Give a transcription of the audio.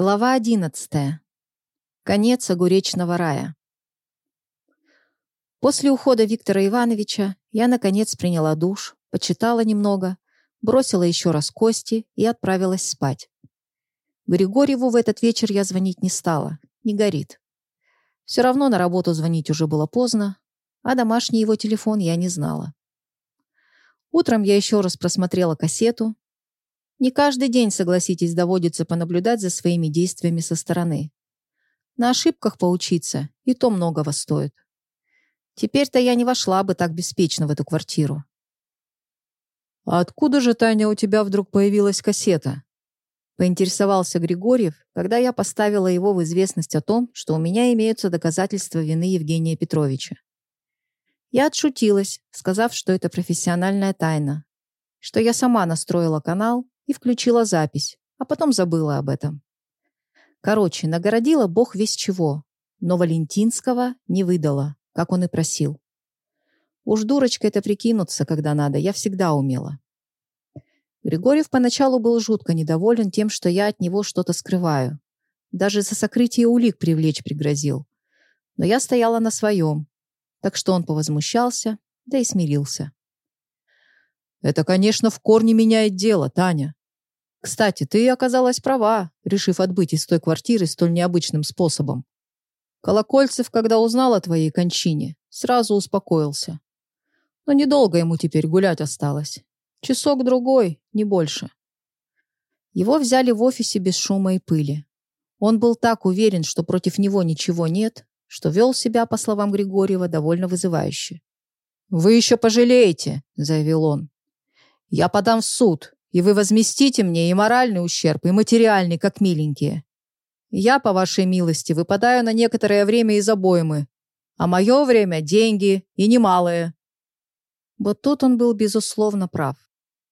Глава одиннадцатая. Конец огуречного рая. После ухода Виктора Ивановича я, наконец, приняла душ, почитала немного, бросила еще раз кости и отправилась спать. Григорьеву в этот вечер я звонить не стала, не горит. Все равно на работу звонить уже было поздно, а домашний его телефон я не знала. Утром я еще раз просмотрела кассету, не каждый день, согласитесь, доводится понаблюдать за своими действиями со стороны. На ошибках поучиться и то многого стоит. Теперь-то я не вошла бы так беспечно в эту квартиру. «А откуда же, Таня, у тебя вдруг появилась кассета?» Поинтересовался Григорьев, когда я поставила его в известность о том, что у меня имеются доказательства вины Евгения Петровича. Я отшутилась, сказав, что это профессиональная тайна, что я сама настроила канал и включила запись, а потом забыла об этом. Короче, нагородила бог весь чего, но Валентинского не выдала, как он и просил. Уж дурочка это прикинуться, когда надо, я всегда умела. Григорьев поначалу был жутко недоволен тем, что я от него что-то скрываю. Даже за сокрытие улик привлечь пригрозил. Но я стояла на своем, так что он повозмущался, да и смирился. «Это, конечно, в корне меняет дело, Таня. Кстати, ты оказалась права, решив отбыть из той квартиры столь необычным способом. Колокольцев, когда узнал о твоей кончине, сразу успокоился. Но недолго ему теперь гулять осталось. Часок-другой, не больше. Его взяли в офисе без шума и пыли. Он был так уверен, что против него ничего нет, что вел себя, по словам Григорьева, довольно вызывающе. «Вы еще пожалеете», — заявил он. «Я подам в суд, и вы возместите мне и моральный ущерб, и материальный, как миленькие. Я, по вашей милости, выпадаю на некоторое время из обоймы, а мое время – деньги, и немалые». Вот тут он был, безусловно, прав.